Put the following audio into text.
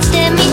touched me.